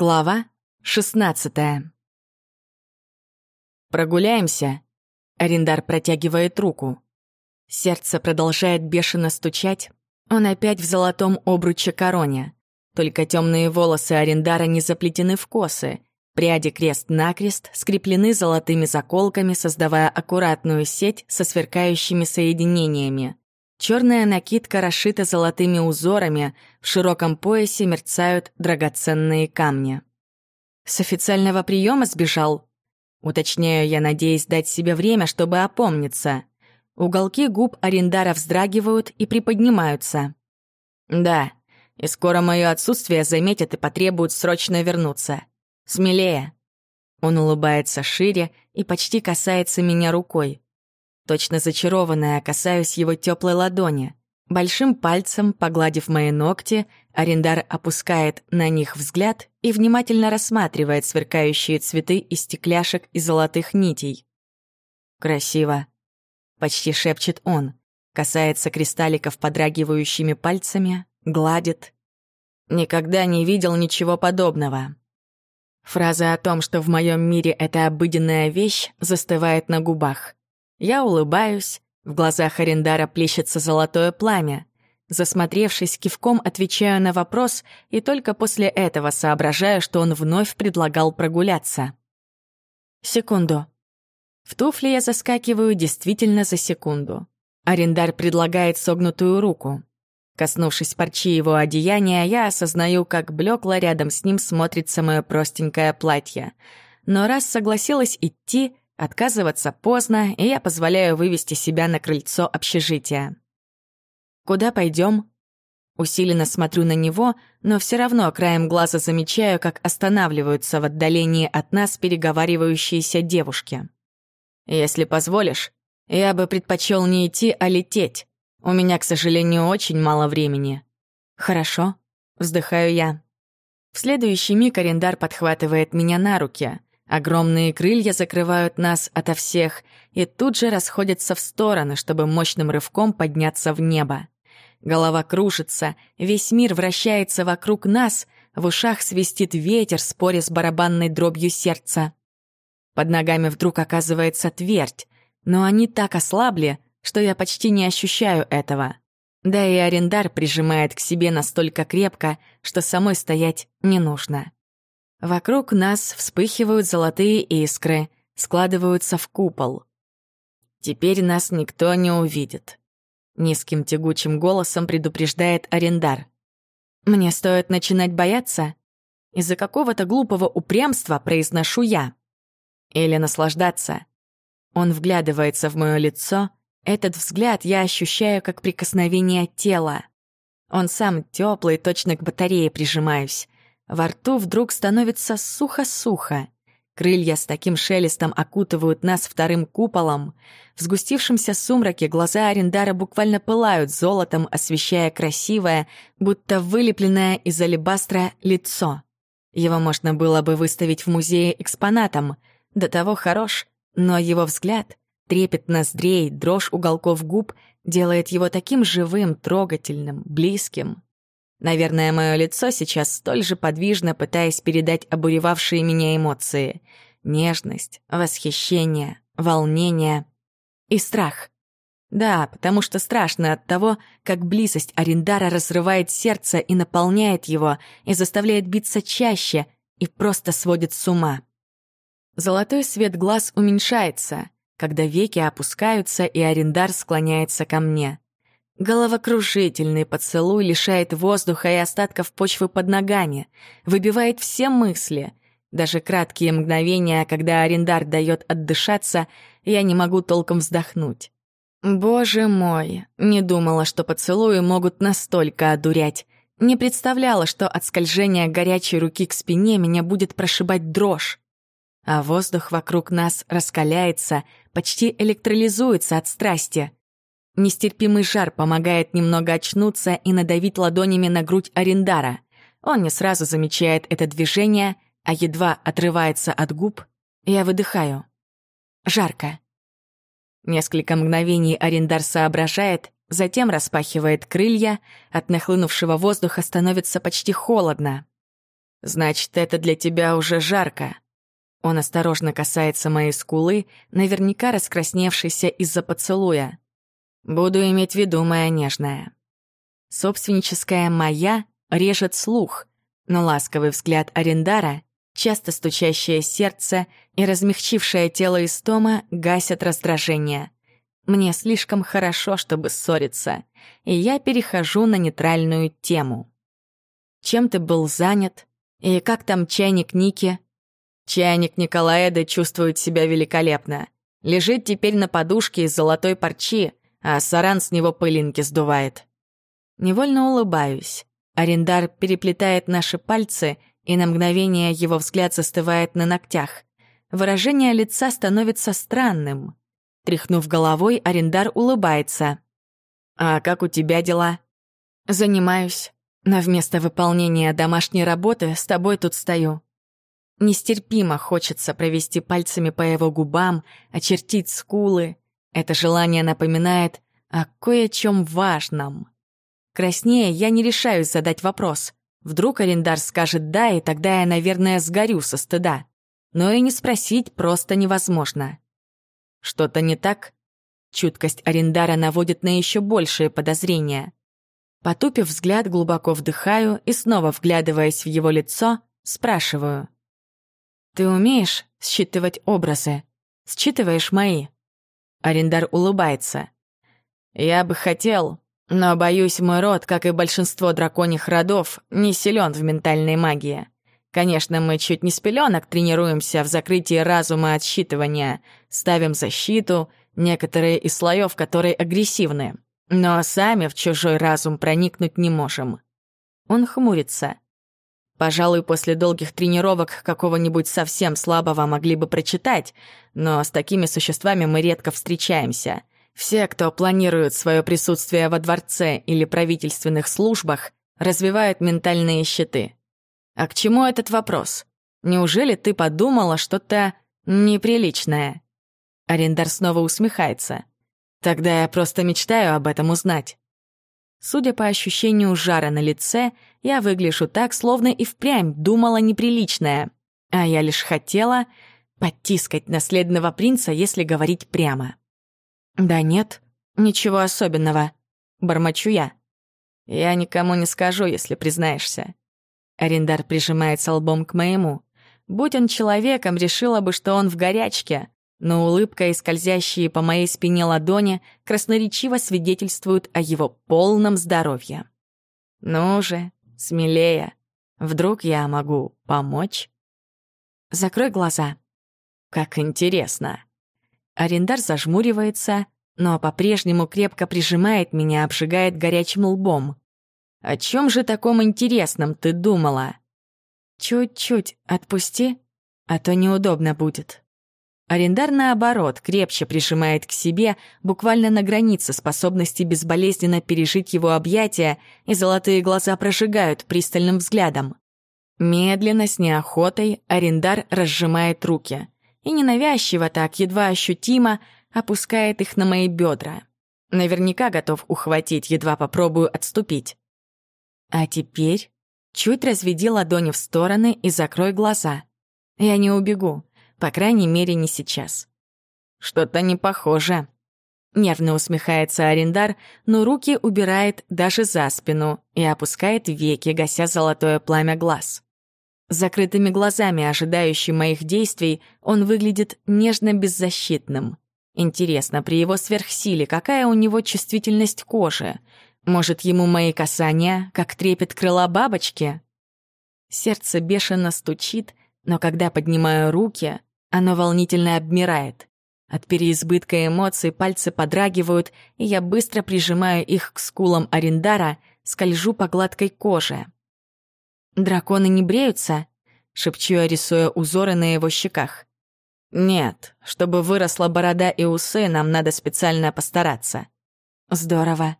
Глава 16 «Прогуляемся?» Арендар протягивает руку. Сердце продолжает бешено стучать. Он опять в золотом обруче короне. Только темные волосы Арендара не заплетены в косы. Пряди крест-накрест скреплены золотыми заколками, создавая аккуратную сеть со сверкающими соединениями. Черная накидка расшита золотыми узорами, в широком поясе мерцают драгоценные камни. С официального приема сбежал. Уточняю я, надеясь дать себе время, чтобы опомниться. Уголки губ Арендара вздрагивают и приподнимаются. Да, и скоро мое отсутствие заметят и потребуют срочно вернуться. Смелее. Он улыбается шире и почти касается меня рукой. Точно зачарованная, касаюсь его теплой ладони. Большим пальцем, погладив мои ногти, арендар опускает на них взгляд и внимательно рассматривает сверкающие цветы из стекляшек и золотых нитей. «Красиво», — почти шепчет он, касается кристалликов подрагивающими пальцами, гладит. «Никогда не видел ничего подобного». Фраза о том, что в моем мире это обыденная вещь, застывает на губах. Я улыбаюсь, в глазах Арендара плещется золотое пламя. Засмотревшись, кивком отвечаю на вопрос и только после этого соображаю, что он вновь предлагал прогуляться. Секунду. В туфли я заскакиваю действительно за секунду. Арендар предлагает согнутую руку. Коснувшись парчи его одеяния, я осознаю, как блекло рядом с ним смотрится мое простенькое платье. Но раз согласилась идти, Отказываться поздно, и я позволяю вывести себя на крыльцо общежития. «Куда пойдем? Усиленно смотрю на него, но все равно краем глаза замечаю, как останавливаются в отдалении от нас переговаривающиеся девушки. «Если позволишь, я бы предпочел не идти, а лететь. У меня, к сожалению, очень мало времени». «Хорошо», — вздыхаю я. В следующий миг арендар подхватывает меня на руки. Огромные крылья закрывают нас ото всех и тут же расходятся в стороны, чтобы мощным рывком подняться в небо. Голова кружится, весь мир вращается вокруг нас, в ушах свистит ветер, споря с барабанной дробью сердца. Под ногами вдруг оказывается твердь, но они так ослабли, что я почти не ощущаю этого. Да и арендар прижимает к себе настолько крепко, что самой стоять не нужно. Вокруг нас вспыхивают золотые искры, складываются в купол. Теперь нас никто не увидит. Низким тягучим голосом предупреждает арендар. Мне стоит начинать бояться? Из-за какого-то глупого упрямства произношу я. Или наслаждаться. Он вглядывается в мое лицо. Этот взгляд я ощущаю как прикосновение тела. Он сам теплый, точно к батарее прижимаюсь. Во рту вдруг становится сухо-сухо. Крылья с таким шелестом окутывают нас вторым куполом. В сгустившемся сумраке глаза Арендара буквально пылают золотом, освещая красивое, будто вылепленное из алебастра лицо. Его можно было бы выставить в музее экспонатом. До того хорош, но его взгляд, трепет ноздрей, дрожь уголков губ делает его таким живым, трогательным, близким. Наверное, мое лицо сейчас столь же подвижно, пытаясь передать обуревавшие меня эмоции. Нежность, восхищение, волнение и страх. Да, потому что страшно от того, как близость Арендара разрывает сердце и наполняет его, и заставляет биться чаще, и просто сводит с ума. Золотой свет глаз уменьшается, когда веки опускаются, и Арендар склоняется ко мне. Головокружительный поцелуй лишает воздуха и остатков почвы под ногами, выбивает все мысли. Даже краткие мгновения, когда арендар дает отдышаться, я не могу толком вздохнуть. Боже мой, не думала, что поцелуи могут настолько одурять. Не представляла, что от скольжения горячей руки к спине меня будет прошибать дрожь. А воздух вокруг нас раскаляется, почти электролизуется от страсти — Нестерпимый жар помогает немного очнуться и надавить ладонями на грудь Арендара. Он не сразу замечает это движение, а едва отрывается от губ, я выдыхаю. Жарко. Несколько мгновений Арендар соображает, затем распахивает крылья, от нахлынувшего воздуха становится почти холодно. Значит, это для тебя уже жарко. Он осторожно касается моей скулы, наверняка раскрасневшейся из-за поцелуя. Буду иметь в виду, моя нежная. Собственническая «моя» режет слух, но ласковый взгляд Арендара, часто стучащее сердце и размягчившее тело истома гасят раздражение. Мне слишком хорошо, чтобы ссориться, и я перехожу на нейтральную тему. Чем ты был занят? И как там чайник Ники? Чайник Николаэда чувствует себя великолепно. Лежит теперь на подушке из золотой парчи, а саран с него пылинки сдувает. Невольно улыбаюсь. Арендар переплетает наши пальцы, и на мгновение его взгляд застывает на ногтях. Выражение лица становится странным. Тряхнув головой, Арендар улыбается. «А как у тебя дела?» «Занимаюсь, но вместо выполнения домашней работы с тобой тут стою. Нестерпимо хочется провести пальцами по его губам, очертить скулы. Это желание напоминает о кое-чем важном. Краснее я не решаюсь задать вопрос. Вдруг арендар скажет «да», и тогда я, наверное, сгорю со стыда. Но и не спросить просто невозможно. Что-то не так? Чуткость арендара наводит на еще большие подозрения. Потупив взгляд, глубоко вдыхаю и, снова вглядываясь в его лицо, спрашиваю. «Ты умеешь считывать образы? Считываешь мои?» Арендар улыбается. «Я бы хотел, но, боюсь, мой род, как и большинство драконьих родов, не силен в ментальной магии. Конечно, мы чуть не с пеленок тренируемся в закрытии разума от считывания, ставим защиту, некоторые из слоев которые агрессивны, но сами в чужой разум проникнуть не можем». Он хмурится. Пожалуй, после долгих тренировок какого-нибудь совсем слабого могли бы прочитать, но с такими существами мы редко встречаемся. Все, кто планирует свое присутствие во дворце или правительственных службах, развивают ментальные щиты. А к чему этот вопрос? Неужели ты подумала что-то неприличное? Арендар снова усмехается. Тогда я просто мечтаю об этом узнать. Судя по ощущению жара на лице, я выгляжу так, словно и впрямь думала неприличное. А я лишь хотела подтискать наследного принца, если говорить прямо. «Да нет, ничего особенного», — бормочу я. «Я никому не скажу, если признаешься». Арендар прижимается лбом к моему. Будь он человеком, решила бы, что он в горячке, но улыбка и скользящие по моей спине ладони красноречиво свидетельствуют о его полном здоровье. «Ну же, смелее. Вдруг я могу помочь?» «Закрой глаза». «Как интересно». Арендар зажмуривается, но по-прежнему крепко прижимает меня, обжигает горячим лбом. «О чем же таком интересном ты думала?» «Чуть-чуть отпусти, а то неудобно будет». Арендар, наоборот, крепче прижимает к себе, буквально на границе способности безболезненно пережить его объятия, и золотые глаза прожигают пристальным взглядом. Медленно, с неохотой, Арендар разжимает руки. И ненавязчиво так, едва ощутимо, опускает их на мои бедра. Наверняка готов ухватить, едва попробую отступить. А теперь чуть разведи ладони в стороны и закрой глаза. Я не убегу. По крайней мере, не сейчас. Что-то не похоже. Нервно усмехается Арендар, но руки убирает даже за спину и опускает веки, гася золотое пламя глаз. закрытыми глазами, ожидающий моих действий, он выглядит нежно-беззащитным. Интересно, при его сверхсиле какая у него чувствительность кожи? Может, ему мои касания, как трепет крыла бабочки? Сердце бешено стучит, но когда поднимаю руки, оно волнительно обмирает. От переизбытка эмоций пальцы подрагивают, и я быстро прижимаю их к скулам Арендара, скольжу по гладкой коже. «Драконы не бреются?» — шепчу я, рисуя узоры на его щеках. «Нет, чтобы выросла борода и усы, нам надо специально постараться». «Здорово».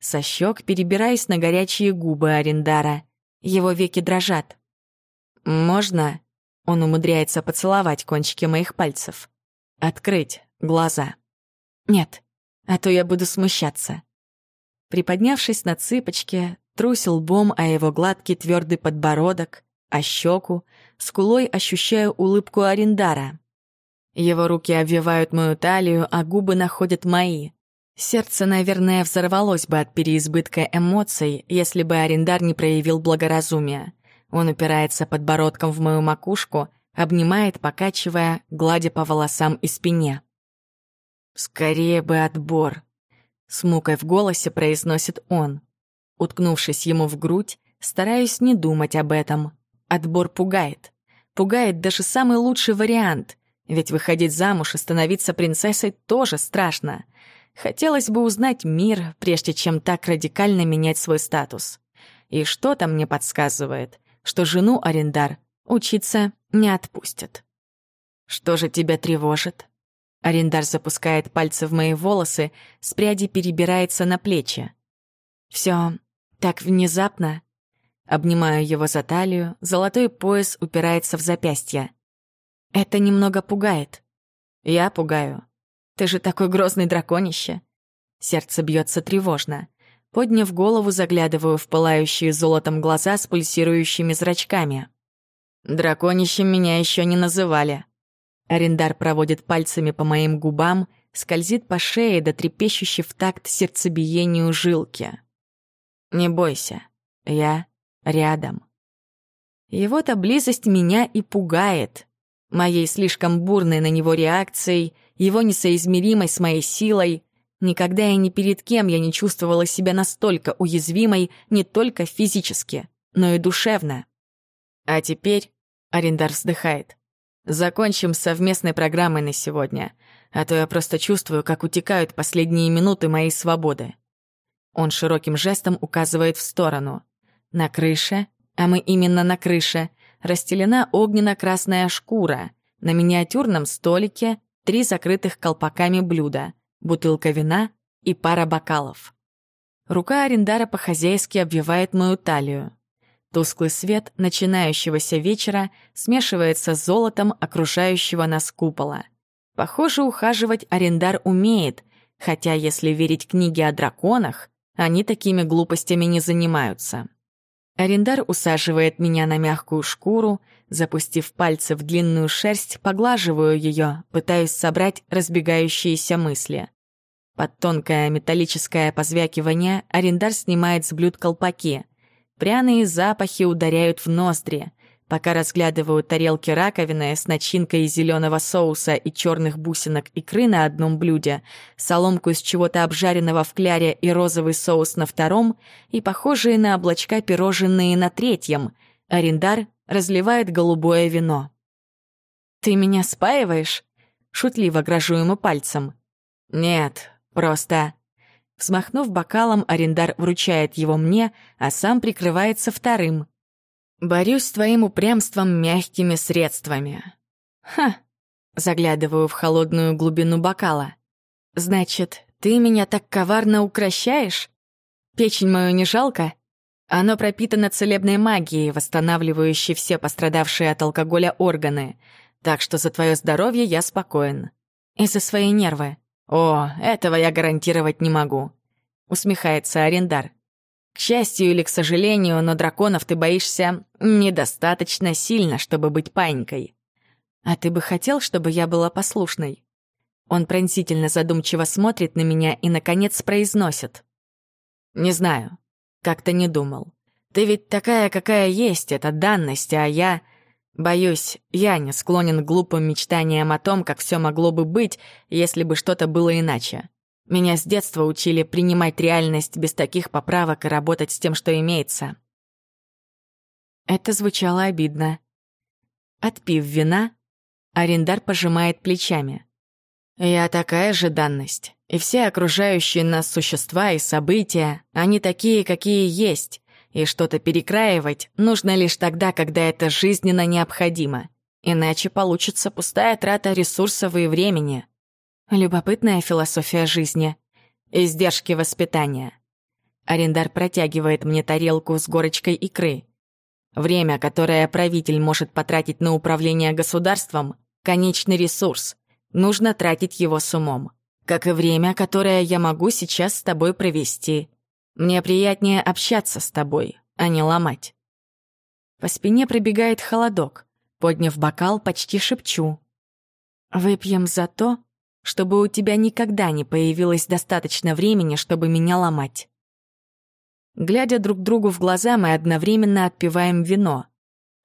Со щек перебираюсь на горячие губы Арендара. Его веки дрожат. «Можно?» Он умудряется поцеловать кончики моих пальцев. Открыть глаза. Нет, а то я буду смущаться. Приподнявшись на цыпочке, трусил лбом о его гладкий твердый подбородок, а щеку, скулой ощущаю улыбку Арендара. Его руки обвивают мою талию, а губы находят мои. Сердце, наверное, взорвалось бы от переизбытка эмоций, если бы Арендар не проявил благоразумия. Он упирается подбородком в мою макушку, обнимает, покачивая, гладя по волосам и спине. «Скорее бы отбор!» С мукой в голосе произносит он. Уткнувшись ему в грудь, стараюсь не думать об этом. Отбор пугает. Пугает даже самый лучший вариант. Ведь выходить замуж и становиться принцессой тоже страшно. Хотелось бы узнать мир, прежде чем так радикально менять свой статус. И что-то мне подсказывает, что жену Арендар учиться не отпустят. Что же тебя тревожит? Арендар запускает пальцы в мои волосы, с пряди перебирается на плечи. Все так внезапно. Обнимаю его за талию, золотой пояс упирается в запястье. Это немного пугает. Я пугаю. Ты же такой грозный драконище. Сердце бьется тревожно. Подняв голову, заглядываю в пылающие золотом глаза с пульсирующими зрачками. Драконищем меня еще не называли. Арендар проводит пальцами по моим губам, скользит по шее до трепещущей в такт сердцебиению жилки. «Не бойся, я рядом». Его-то близость меня и пугает. Моей слишком бурной на него реакцией, его несоизмеримой с моей силой. Никогда и ни перед кем я не чувствовала себя настолько уязвимой не только физически, но и душевно. А теперь Арендар вздыхает. Закончим совместной программой на сегодня, а то я просто чувствую, как утекают последние минуты моей свободы. Он широким жестом указывает в сторону. На крыше, а мы именно на крыше, расстелена огненно-красная шкура. На миниатюрном столике три закрытых колпаками блюда, бутылка вина и пара бокалов. Рука Арендара по-хозяйски обвивает мою талию. Тусклый свет начинающегося вечера смешивается с золотом окружающего нас купола. Похоже, ухаживать арендар умеет, хотя, если верить книге о драконах, они такими глупостями не занимаются. Арендар усаживает меня на мягкую шкуру, запустив пальцы в длинную шерсть, поглаживаю ее, пытаюсь собрать разбегающиеся мысли. Под тонкое металлическое позвякивание арендар снимает с блюд колпаки. Пряные запахи ударяют в ноздри. Пока разглядываю тарелки раковины с начинкой из зеленого соуса и черных бусинок икры на одном блюде, соломку из чего-то обжаренного в кляре и розовый соус на втором, и похожие на облачка пирожные на третьем, арендар разливает голубое вино. «Ты меня спаиваешь?» Шутливо грожу ему пальцем. «Нет, просто...» Взмахнув бокалом, арендар вручает его мне, а сам прикрывается вторым. «Борюсь с твоим упрямством мягкими средствами». «Ха!» — заглядываю в холодную глубину бокала. «Значит, ты меня так коварно укращаешь? Печень мою не жалко?» Оно пропитано целебной магией, восстанавливающей все пострадавшие от алкоголя органы. Так что за твое здоровье я спокоен. И за свои нервы. «О, этого я гарантировать не могу», — усмехается Арендар. «К счастью или к сожалению, но драконов ты боишься недостаточно сильно, чтобы быть панькой. А ты бы хотел, чтобы я была послушной?» Он пронзительно задумчиво смотрит на меня и, наконец, произносит. «Не знаю. Как-то не думал. Ты ведь такая, какая есть, это данность, а я... Боюсь, я не склонен к глупым мечтаниям о том, как все могло бы быть, если бы что-то было иначе. Меня с детства учили принимать реальность без таких поправок и работать с тем, что имеется. Это звучало обидно. Отпив вина, арендар пожимает плечами. Я такая же данность. И все окружающие нас существа и события, они такие, какие есть. И что-то перекраивать нужно лишь тогда, когда это жизненно необходимо. Иначе получится пустая трата ресурсов и времени. Любопытная философия жизни. Издержки воспитания. Арендар протягивает мне тарелку с горочкой икры. Время, которое правитель может потратить на управление государством, конечный ресурс. Нужно тратить его с умом. Как и время, которое я могу сейчас с тобой провести. Мне приятнее общаться с тобой, а не ломать. По спине пробегает холодок. Подняв бокал, почти шепчу. «Выпьем за то, чтобы у тебя никогда не появилось достаточно времени, чтобы меня ломать». Глядя друг другу в глаза, мы одновременно отпиваем вино.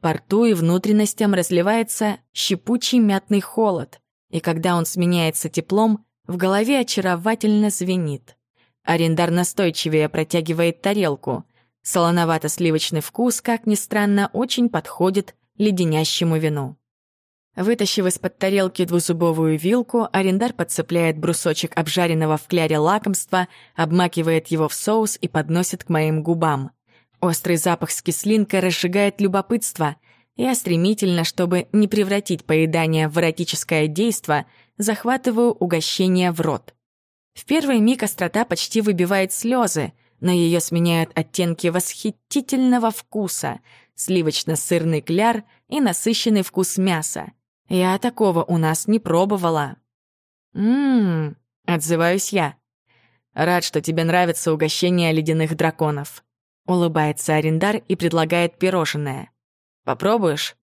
По рту и внутренностям разливается щепучий мятный холод, и когда он сменяется теплом, в голове очаровательно звенит. Арендар настойчивее протягивает тарелку. Солоновато-сливочный вкус, как ни странно, очень подходит леденящему вину. Вытащив из-под тарелки двузубовую вилку, арендар подцепляет брусочек обжаренного в кляре лакомства, обмакивает его в соус и подносит к моим губам. Острый запах с кислинкой разжигает любопытство. Я стремительно, чтобы не превратить поедание в эротическое действо, захватываю угощение в рот. В первый миг острота почти выбивает слезы, но ее сменяют оттенки восхитительного вкуса, сливочно-сырный кляр и насыщенный вкус мяса. Я такого у нас не пробовала. «Ммм», — отзываюсь я. «Рад, что тебе нравится угощение ледяных драконов», — улыбается арендар и предлагает пирожное. «Попробуешь?»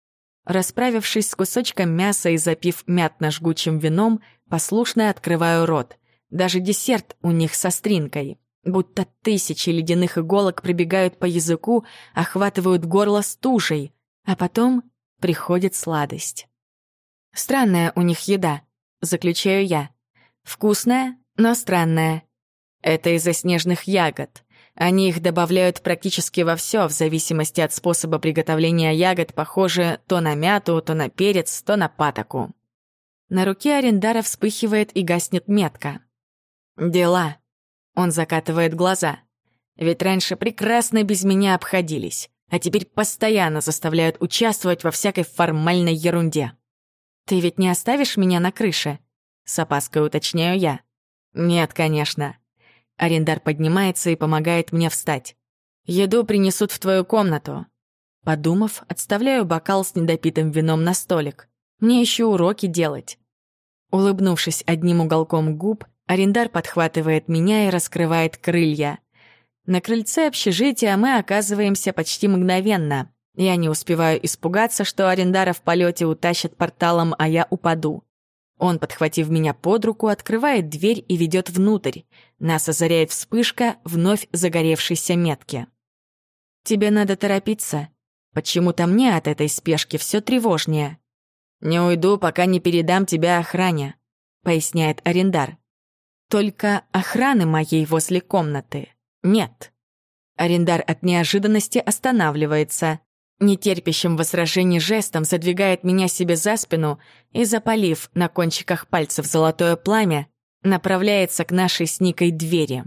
Расправившись с кусочком мяса и запив мятно-жгучим вином, послушно открываю рот. Даже десерт у них со стринкой. Будто тысячи ледяных иголок пробегают по языку, охватывают горло стужей, а потом приходит сладость. Странная у них еда, заключаю я. Вкусная, но странная. Это из-за снежных ягод. Они их добавляют практически во все, в зависимости от способа приготовления ягод, похоже то на мяту, то на перец, то на патоку. На руке арендара вспыхивает и гаснет метка. «Дела», он закатывает глаза. Ведь раньше прекрасно без меня обходились, а теперь постоянно заставляют участвовать во всякой формальной ерунде. «Ты ведь не оставишь меня на крыше?» С опаской уточняю я. «Нет, конечно». Арендар поднимается и помогает мне встать. «Еду принесут в твою комнату». Подумав, отставляю бокал с недопитым вином на столик. Мне еще уроки делать. Улыбнувшись одним уголком губ, Арендар подхватывает меня и раскрывает крылья. На крыльце общежития мы оказываемся почти мгновенно. Я не успеваю испугаться, что Арендара в полете утащит порталом, а я упаду. Он, подхватив меня под руку, открывает дверь и ведет внутрь. Нас озаряет вспышка вновь загоревшейся метки. «Тебе надо торопиться. Почему-то мне от этой спешки все тревожнее». «Не уйду, пока не передам тебя охране», — поясняет Арендар. Только охраны моей возле комнаты нет. Арендар от неожиданности останавливается. Нетерпящим возражений жестом задвигает меня себе за спину и, запалив на кончиках пальцев золотое пламя, направляется к нашей с Никой двери.